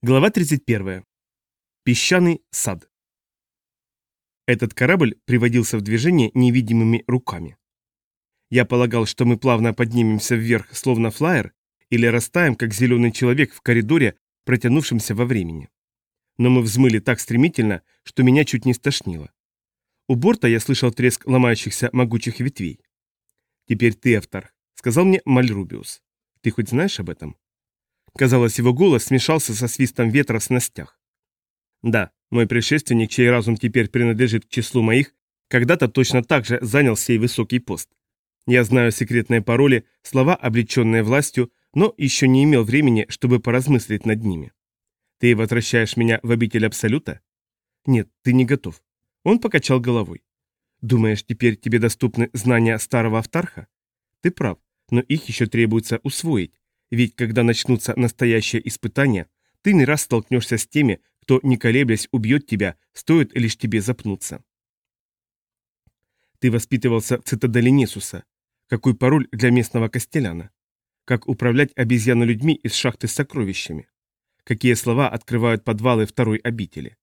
Глава 31. Песчаный сад. Этот корабль приводился в движение невидимыми руками. Я полагал, что мы плавно поднимемся вверх, словно флайер, или растаем, как зеленый человек в коридоре, протянувшемся во времени. Но мы взмыли так стремительно, что меня чуть не стошнило. У борта я слышал треск ломающихся могучих ветвей. «Теперь ты, автор», — сказал мне Мальрубиус. «Ты хоть знаешь об этом?» Казалось, его голос смешался со свистом ветра в снастях. Да, мой предшественник, чей разум теперь принадлежит к числу моих, когда-то точно так же занял сей высокий пост. Я знаю секретные пароли, слова, облеченные властью, но еще не имел времени, чтобы поразмыслить над ними. Ты возвращаешь меня в обитель Абсолюта? Нет, ты не готов. Он покачал головой. Думаешь, теперь тебе доступны знания старого Автарха? Ты прав, но их еще требуется усвоить, ведь когда начнутся настоящие испытания, ты не раз столкнешься с теми, кто, не колеблясь, убьет тебя, стоит лишь тебе запнуться. Ты воспитывался в цитадели Несуса. Какой пароль для местного костеляна? Как управлять обезьяно-людьми из шахты с сокровищами? Какие слова открывают подвалы второй обители?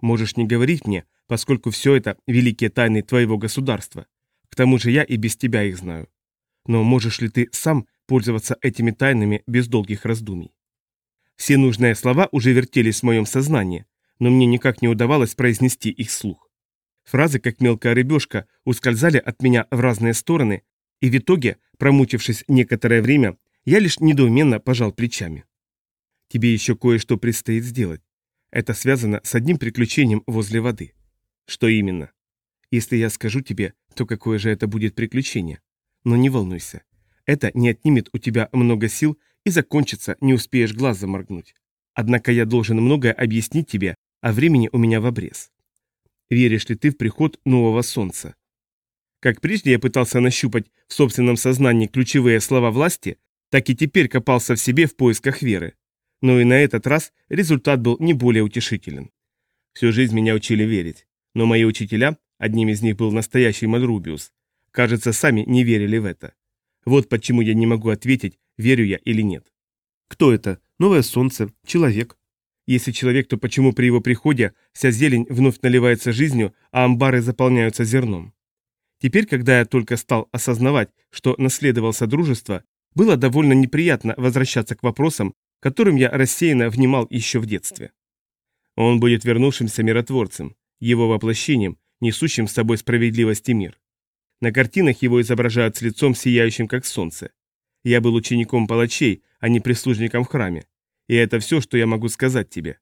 Можешь не говорить мне, поскольку все это великие тайны твоего государства. К тому же я и без тебя их знаю. Но можешь ли ты сам пользоваться этими тайнами без долгих раздумий. Все нужные слова уже вертелись в моем сознании, но мне никак не удавалось произнести их слух. Фразы, как мелкая рыбешка, ускользали от меня в разные стороны, и в итоге, промучившись некоторое время, я лишь недоуменно пожал плечами. Тебе еще кое-что предстоит сделать. Это связано с одним приключением возле воды. Что именно? Если я скажу тебе, то какое же это будет приключение? Но не волнуйся, это не отнимет у тебя много сил и закончится, не успеешь глаз заморгнуть. Однако я должен многое объяснить тебе, а времени у меня в обрез. Веришь ли ты в приход нового солнца? Как прежде я пытался нащупать в собственном сознании ключевые слова власти, так и теперь копался в себе в поисках веры. Но и на этот раз результат был не более утешителен. Всю жизнь меня учили верить, но мои учителя, одним из них был настоящий Мальрубиус, кажется, сами не верили в это. Вот почему я не могу ответить, верю я или нет. Кто это? Новое солнце? Человек? Если человек, то почему при его приходе вся зелень вновь наливается жизнью, а амбары заполняются зерном? Теперь, когда я только стал осознавать, что наследовал Содружество, было довольно неприятно возвращаться к вопросам, которым я рассеянно внимал еще в детстве. Он будет вернувшимся миротворцем, его воплощением, несущим с собой справедливость и мир. На картинах его изображают с лицом сияющим, как солнце. Я был учеником палачей, а не прислужником в храме. И это все, что я могу сказать тебе.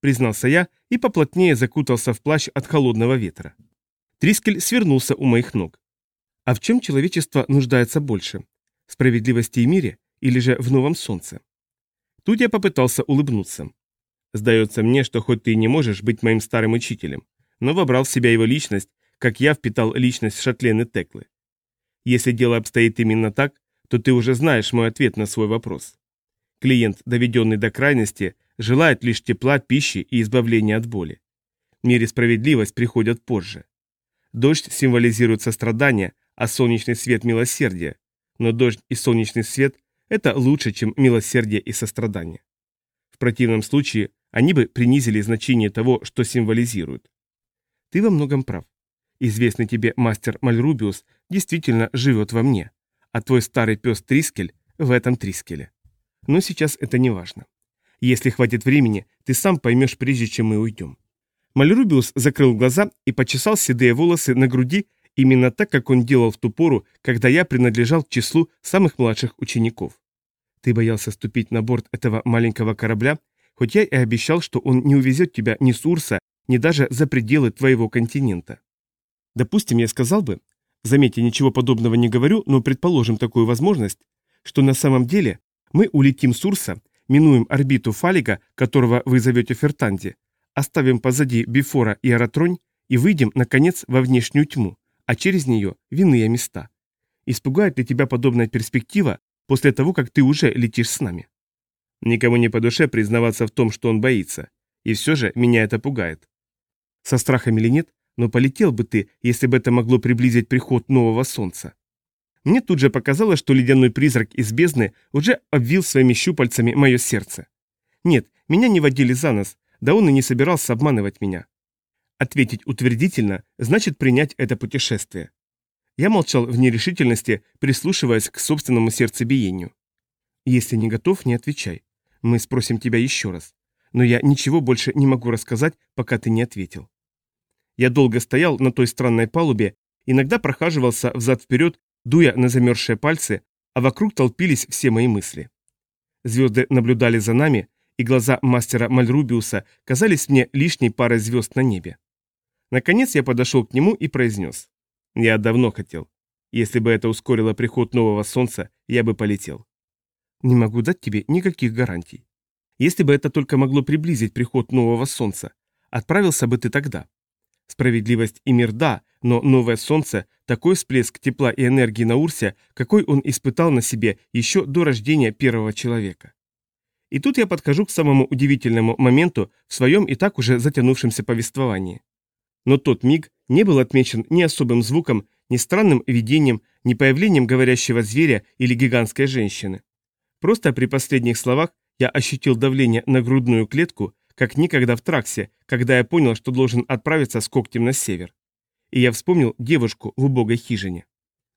Признался я и поплотнее закутался в плащ от холодного ветра. Трискель свернулся у моих ног. А в чем человечество нуждается больше? В справедливости и мире или же в новом солнце? Тут я попытался улыбнуться. Сдается мне, что хоть ты и не можешь быть моим старым учителем, но вобрал в себя его личность как я впитал личность Шатлены Теклы. Если дело обстоит именно так, то ты уже знаешь мой ответ на свой вопрос. Клиент, доведенный до крайности, желает лишь тепла, пищи и избавления от боли. Мир и справедливость приходят позже. Дождь символизирует сострадание, а солнечный свет – милосердие. Но дождь и солнечный свет – это лучше, чем милосердие и сострадание. В противном случае они бы принизили значение того, что символизируют. Ты во многом прав. Известный тебе мастер Мальрубиус действительно живет во мне, а твой старый пес Трискель в этом Трискеле. Но сейчас это не важно. Если хватит времени, ты сам поймешь, прежде чем мы уйдем. Мальрубиус закрыл глаза и почесал седые волосы на груди именно так, как он делал в ту пору, когда я принадлежал к числу самых младших учеников. Ты боялся ступить на борт этого маленького корабля, хоть я и обещал, что он не увезет тебя ни с Урса, ни даже за пределы твоего континента. Допустим, я сказал бы, заметьте, ничего подобного не говорю, но предположим такую возможность, что на самом деле мы улетим с Урса, минуем орбиту Фалига, которого вы зовете Фертанди, оставим позади Бифора и Аратронь и выйдем, наконец, во внешнюю тьму, а через нее в места. Испугает ли тебя подобная перспектива после того, как ты уже летишь с нами? Никому не по душе признаваться в том, что он боится. И все же меня это пугает. Со страхом или нет, но полетел бы ты, если бы это могло приблизить приход нового солнца. Мне тут же показалось, что ледяной призрак из бездны уже обвил своими щупальцами мое сердце. Нет, Меня не водили за нос, да он и не собирался обманывать меня. Ответить утвердительно значит принять это путешествие. Я молчал в нерешительности, прислушиваясь к собственному сердцебиению. Если не готов, не отвечай. Мы спросим тебя еще раз. Но я ничего больше не могу рассказать, пока ты не ответил. Я долго стоял на той странной палубе, иногда прохаживался взад-вперед, дуя на замерзшие пальцы, а вокруг толпились все мои мысли. Звезды наблюдали за нами, и глаза мастера Мальрубиуса казались мне лишней парой звезд на небе. Наконец я подошел к нему и произнес. Я давно хотел. Если бы это ускорило приход нового солнца, я бы полетел. Не могу дать тебе никаких гарантий. Если бы это только могло приблизить приход нового солнца, отправился бы ты тогда. Справедливость и мир – да, но новое солнце – такой всплеск тепла и энергии на Урсе, какой он испытал на себе еще до рождения первого человека. И тут я подхожу к самому удивительному моменту в своем и так уже затянувшемся повествовании. Но тот миг не был отмечен ни особым звуком, ни странным видением, ни появлением говорящего зверя или гигантской женщины. Просто при последних словах я ощутил давление на грудную клетку, как никогда в Траксе, когда я понял, что должен отправиться с когтем на север. И я вспомнил девушку в убогой хижине.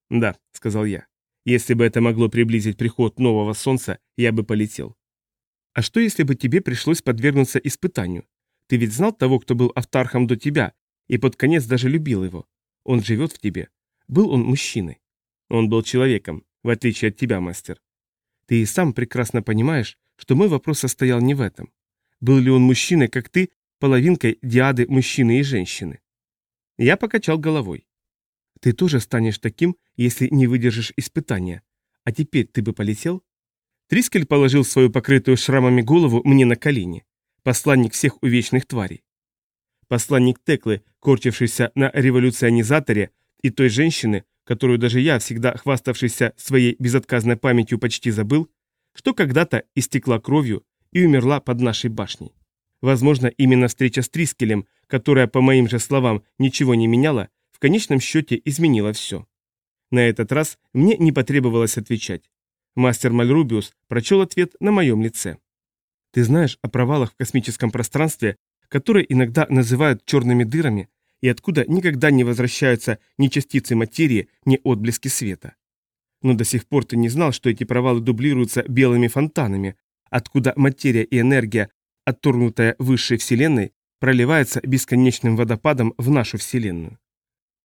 «Да», — сказал я, — «если бы это могло приблизить приход нового солнца, я бы полетел». «А что, если бы тебе пришлось подвергнуться испытанию? Ты ведь знал того, кто был автархом до тебя, и под конец даже любил его. Он живет в тебе. Был он мужчиной. Он был человеком, в отличие от тебя, мастер. Ты и сам прекрасно понимаешь, что мой вопрос состоял не в этом. Был ли он мужчиной, как ты, половинкой диады мужчины и женщины? Я покачал головой. Ты тоже станешь таким, если не выдержишь испытания. А теперь ты бы полетел? Трискель положил свою покрытую шрамами голову мне на колени. Посланник всех увечных тварей. Посланник Теклы, корчившийся на революционизаторе, и той женщины, которую даже я, всегда хваставшийся своей безотказной памятью, почти забыл, что когда-то истекла кровью и умерла под нашей башней. Возможно, именно встреча с Трискелем, которая, по моим же словам, ничего не меняла, в конечном счете изменила все. На этот раз мне не потребовалось отвечать. Мастер Мальрубиус прочел ответ на моем лице. Ты знаешь о провалах в космическом пространстве, которые иногда называют черными дырами, и откуда никогда не возвращаются ни частицы материи, ни отблески света. Но до сих пор ты не знал, что эти провалы дублируются белыми фонтанами, откуда материя и энергия, отторгнутая высшей Вселенной, проливается бесконечным водопадом в нашу Вселенную.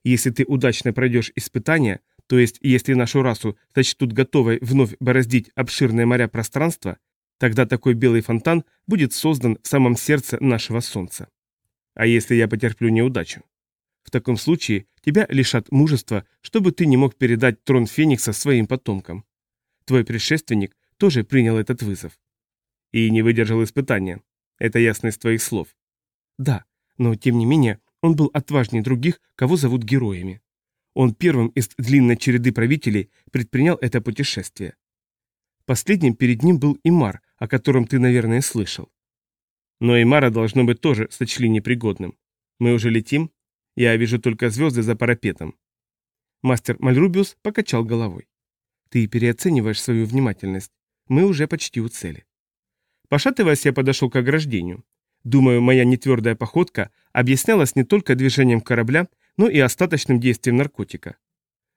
Если ты удачно пройдешь испытания, то есть если нашу расу сочтут готовой вновь бороздить обширные моря пространства, тогда такой белый фонтан будет создан в самом сердце нашего Солнца. А если я потерплю неудачу? В таком случае тебя лишат мужества, чтобы ты не мог передать трон Феникса своим потомкам. Твой предшественник тоже принял этот вызов. И не выдержал испытания. Это ясно из твоих слов. Да, но тем не менее он был отважнее других, кого зовут героями. Он первым из длинной череды правителей предпринял это путешествие. Последним перед ним был Имар, о котором ты, наверное, слышал. Но Имара должно быть тоже сочли непригодным. Мы уже летим? Я вижу только звезды за парапетом. Мастер Мальрубиус покачал головой. Ты переоцениваешь свою внимательность. Мы уже почти у цели. Пошатываясь, я подошел к ограждению. Думаю, моя нетвердая походка объяснялась не только движением корабля, но и остаточным действием наркотика.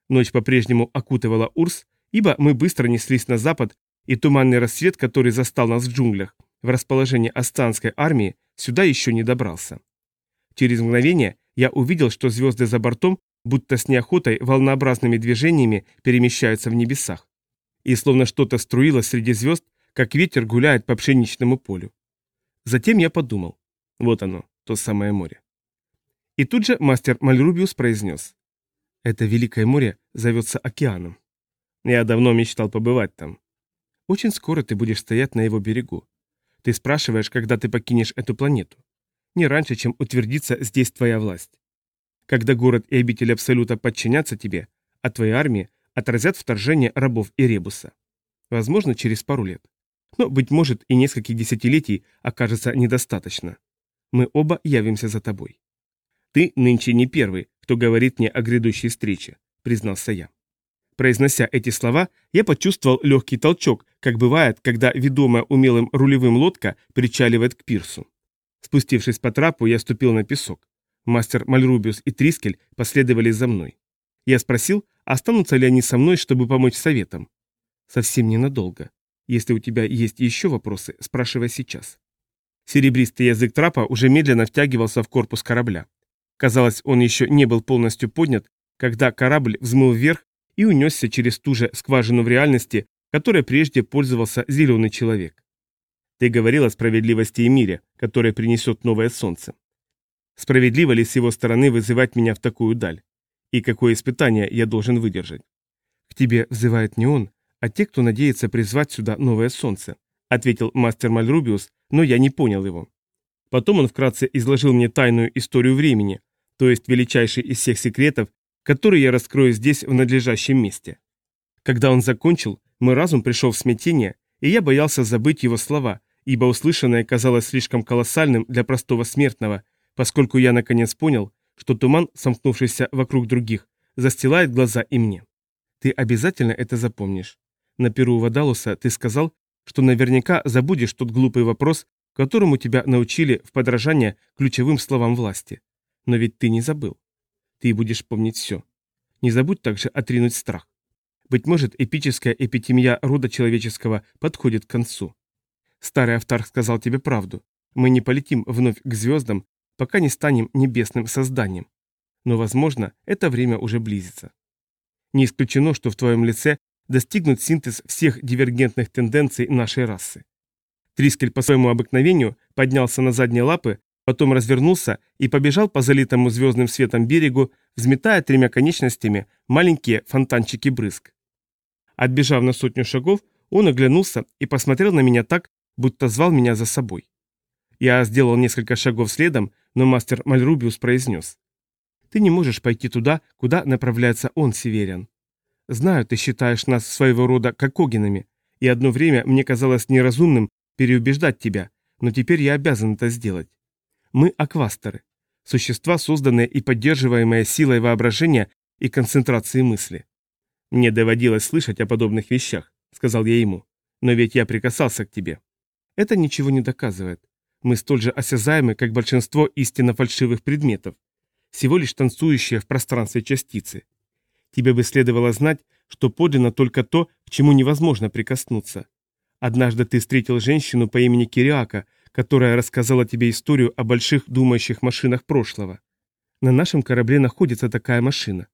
Ночь по-прежнему окутывала Урс, ибо мы быстро неслись на запад, и туманный рассвет, который застал нас в джунглях, в расположении Астанской армии, сюда еще не добрался. Через мгновение я увидел, что звезды за бортом, будто с неохотой волнообразными движениями перемещаются в небесах. И словно что-то струилось среди звезд, как ветер гуляет по пшеничному полю. Затем я подумал. Вот оно, то самое море. И тут же мастер Мальрубиус произнес. Это Великое море зовется океаном. Я давно мечтал побывать там. Очень скоро ты будешь стоять на его берегу. Ты спрашиваешь, когда ты покинешь эту планету не раньше, чем утвердится здесь твоя власть. Когда город и обитель Абсолюта подчинятся тебе, а твои армии отразят вторжение рабов и ребуса. Возможно, через пару лет. Но, быть может, и нескольких десятилетий окажется недостаточно. Мы оба явимся за тобой. Ты нынче не первый, кто говорит мне о грядущей встрече, признался я. Произнося эти слова, я почувствовал легкий толчок, как бывает, когда ведомая умелым рулевым лодка причаливает к пирсу. Спустившись по трапу, я ступил на песок. Мастер Мальрубиус и Трискель последовали за мной. Я спросил, останутся ли они со мной, чтобы помочь советам. Совсем ненадолго. Если у тебя есть еще вопросы, спрашивай сейчас. Серебристый язык трапа уже медленно втягивался в корпус корабля. Казалось, он еще не был полностью поднят, когда корабль взмыл вверх и унесся через ту же скважину в реальности, которой прежде пользовался зеленый человек. Ты говорил о справедливости и мире, который принесет новое солнце. Справедливо ли с его стороны вызывать меня в такую даль? И какое испытание я должен выдержать? К тебе взывает не он, а те, кто надеется призвать сюда новое солнце, ответил мастер Мальрубиус, но я не понял его. Потом он вкратце изложил мне тайную историю времени, то есть величайший из всех секретов, который я раскрою здесь в надлежащем месте. Когда он закончил, мой разум пришел в смятение, и я боялся забыть его слова, ибо услышанное казалось слишком колоссальным для простого смертного, поскольку я наконец понял, что туман, сомкнувшийся вокруг других, застилает глаза и мне. Ты обязательно это запомнишь. На перу Вадалуса ты сказал, что наверняка забудешь тот глупый вопрос, которому тебя научили в подражание ключевым словам власти. Но ведь ты не забыл. Ты будешь помнить все. Не забудь также отринуть страх. Быть может, эпическая эпитемия рода человеческого подходит к концу. Старый Автарх сказал тебе правду. Мы не полетим вновь к звездам, пока не станем небесным созданием. Но, возможно, это время уже близится. Не исключено, что в твоем лице достигнут синтез всех дивергентных тенденций нашей расы. Трискель по своему обыкновению поднялся на задние лапы, потом развернулся и побежал по залитому звездным светом берегу, взметая тремя конечностями маленькие фонтанчики брызг. Отбежав на сотню шагов, он оглянулся и посмотрел на меня так, будто звал меня за собой. Я сделал несколько шагов следом, но мастер Мальрубиус произнес. «Ты не можешь пойти туда, куда направляется он, Северян. Знаю, ты считаешь нас своего рода кокогинами, и одно время мне казалось неразумным переубеждать тебя, но теперь я обязан это сделать. Мы аквастеры, существа, созданные и поддерживаемые силой воображения и концентрации мысли. Мне доводилось слышать о подобных вещах, сказал я ему, но ведь я прикасался к тебе. Это ничего не доказывает. Мы столь же осязаемы, как большинство истинно фальшивых предметов, всего лишь танцующие в пространстве частицы. Тебе бы следовало знать, что подлинно только то, к чему невозможно прикоснуться. Однажды ты встретил женщину по имени Кириака, которая рассказала тебе историю о больших думающих машинах прошлого. На нашем корабле находится такая машина.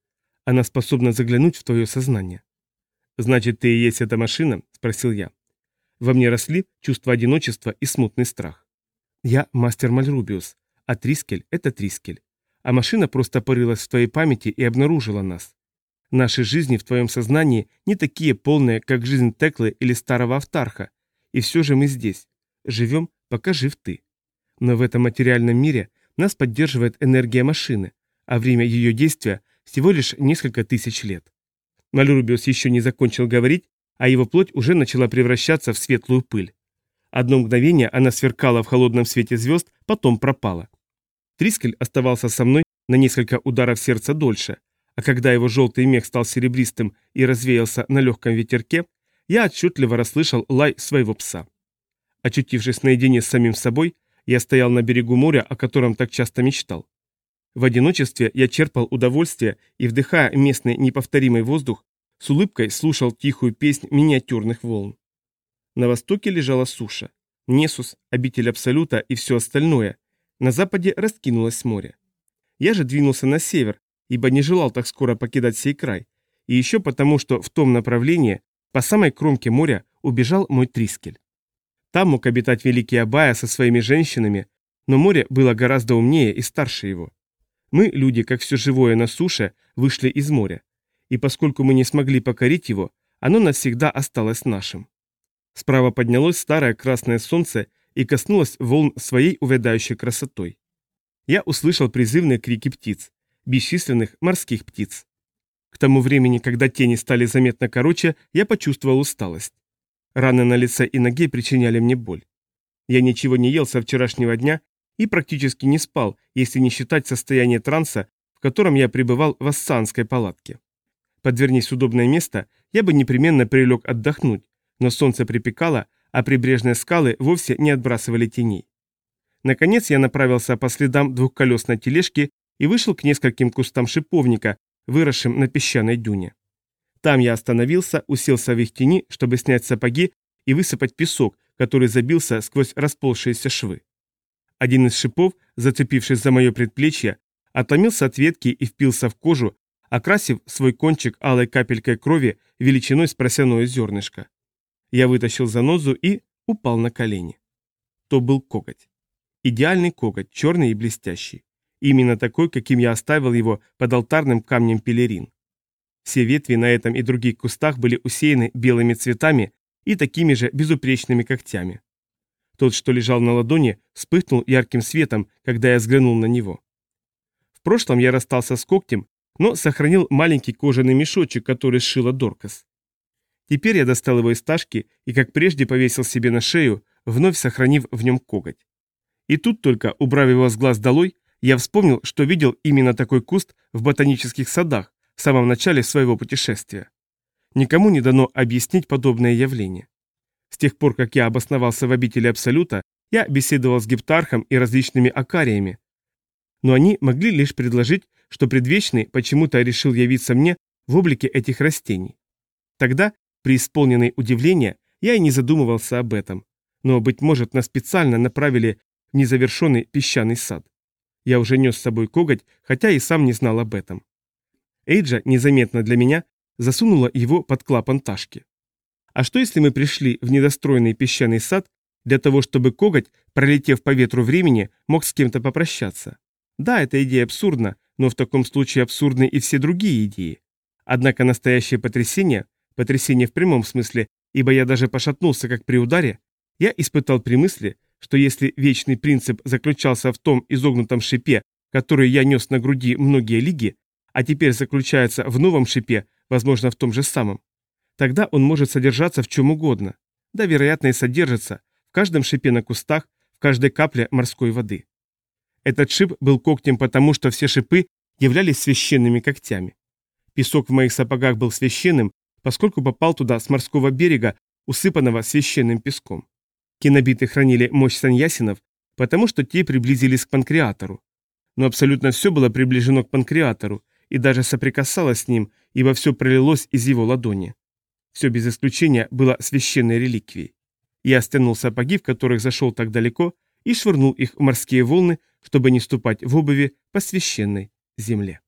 Она способна заглянуть в твое сознание. «Значит, ты и есть эта машина?» – спросил я. Во мне росли чувство одиночества и смутный страх. Я мастер Мальрубиус, а Трискель – это Трискель. А машина просто порылась в твоей памяти и обнаружила нас. Наши жизни в твоем сознании не такие полные, как жизнь Теклы или старого Автарха, и все же мы здесь. Живем, пока жив ты. Но в этом материальном мире нас поддерживает энергия машины, а время ее действия всего лишь несколько тысяч лет. Малюрубиус еще не закончил говорить, а его плоть уже начала превращаться в светлую пыль. Одно мгновение она сверкала в холодном свете звезд, потом пропала. Трискель оставался со мной на несколько ударов сердца дольше, а когда его желтый мех стал серебристым и развеялся на легком ветерке, я отчетливо расслышал лай своего пса. Очутившись наедине с самим собой, я стоял на берегу моря, о котором так часто мечтал. В одиночестве я черпал удовольствие и, вдыхая местный неповторимый воздух, с улыбкой слушал тихую песнь миниатюрных волн. На востоке лежала суша, Несус, обитель Абсолюта и все остальное. На западе раскинулось море. Я же двинулся на север, ибо не желал так скоро покидать сей край, и еще потому, что в том направлении, по самой кромке моря, убежал мой Трискель. Там мог обитать великий Абая со своими женщинами, но море было гораздо умнее и старше его. Мы, люди, как все живое на суше, вышли из моря, и поскольку мы не смогли покорить его, оно навсегда осталось нашим. Справа поднялось старое красное солнце и коснулось волн своей увядающей красотой. Я услышал призывные крики птиц бесчисленных морских птиц. К тому времени, когда тени стали заметно короче, я почувствовал усталость. Раны на лице и ноге причиняли мне боль. Я ничего не ел со вчерашнего дня и практически не спал, если не считать состояние транса, в котором я пребывал в ассанской палатке. Подвернись удобное место, я бы непременно прилег отдохнуть, но солнце припекало, а прибрежные скалы вовсе не отбрасывали теней. Наконец я направился по следам двухколесной тележки и вышел к нескольким кустам шиповника, выросшим на песчаной дюне. Там я остановился, уселся в их тени, чтобы снять сапоги и высыпать песок, который забился сквозь расползшиеся швы. Один из шипов, зацепившись за мое предплечье, отломился от ветки и впился в кожу, окрасив свой кончик алой капелькой крови величиной с просяное зернышко. Я вытащил занозу и упал на колени. То был коготь. Идеальный коготь, черный и блестящий. Именно такой, каким я оставил его под алтарным камнем пелерин. Все ветви на этом и других кустах были усеяны белыми цветами и такими же безупречными когтями. Тот, что лежал на ладони, вспыхнул ярким светом, когда я взглянул на него. В прошлом я расстался с когтем, но сохранил маленький кожаный мешочек, который сшила Доркас. Теперь я достал его из ташки и, как прежде, повесил себе на шею, вновь сохранив в нем коготь. И тут только, убрав его с глаз долой, я вспомнил, что видел именно такой куст в ботанических садах в самом начале своего путешествия. Никому не дано объяснить подобное явление. С тех пор, как я обосновался в обители Абсолюта, я беседовал с гептархом и различными акариями, но они могли лишь предложить, что предвечный почему-то решил явиться мне в облике этих растений. Тогда, при исполненной удивления, я и не задумывался об этом, но, быть может, нас специально направили в незавершенный песчаный сад. Я уже нес с собой коготь, хотя и сам не знал об этом. Эйджа, незаметно для меня, засунула его под клапан ташки. А что если мы пришли в недостроенный песчаный сад для того, чтобы коготь, пролетев по ветру времени, мог с кем-то попрощаться? Да, эта идея абсурдна, но в таком случае абсурдны и все другие идеи. Однако настоящее потрясение, потрясение в прямом смысле, ибо я даже пошатнулся как при ударе, я испытал при мысли, что если вечный принцип заключался в том изогнутом шипе, который я нес на груди многие лиги, а теперь заключается в новом шипе, возможно, в том же самом, тогда он может содержаться в чем угодно. Да, вероятно, и содержится в каждом шипе на кустах, в каждой капле морской воды. Этот шип был когтем потому, что все шипы являлись священными когтями. Песок в моих сапогах был священным, поскольку попал туда с морского берега, усыпанного священным песком. Кинобиты хранили мощь саньясинов, потому что те приблизились к панкреатору. Но абсолютно все было приближено к панкреатору и даже соприкасалось с ним, ибо все пролилось из его ладони. Все без исключения было священной реликвией. Я стянул сапоги, в которых зашел так далеко, и швырнул их в морские волны, чтобы не ступать в обуви по священной земле.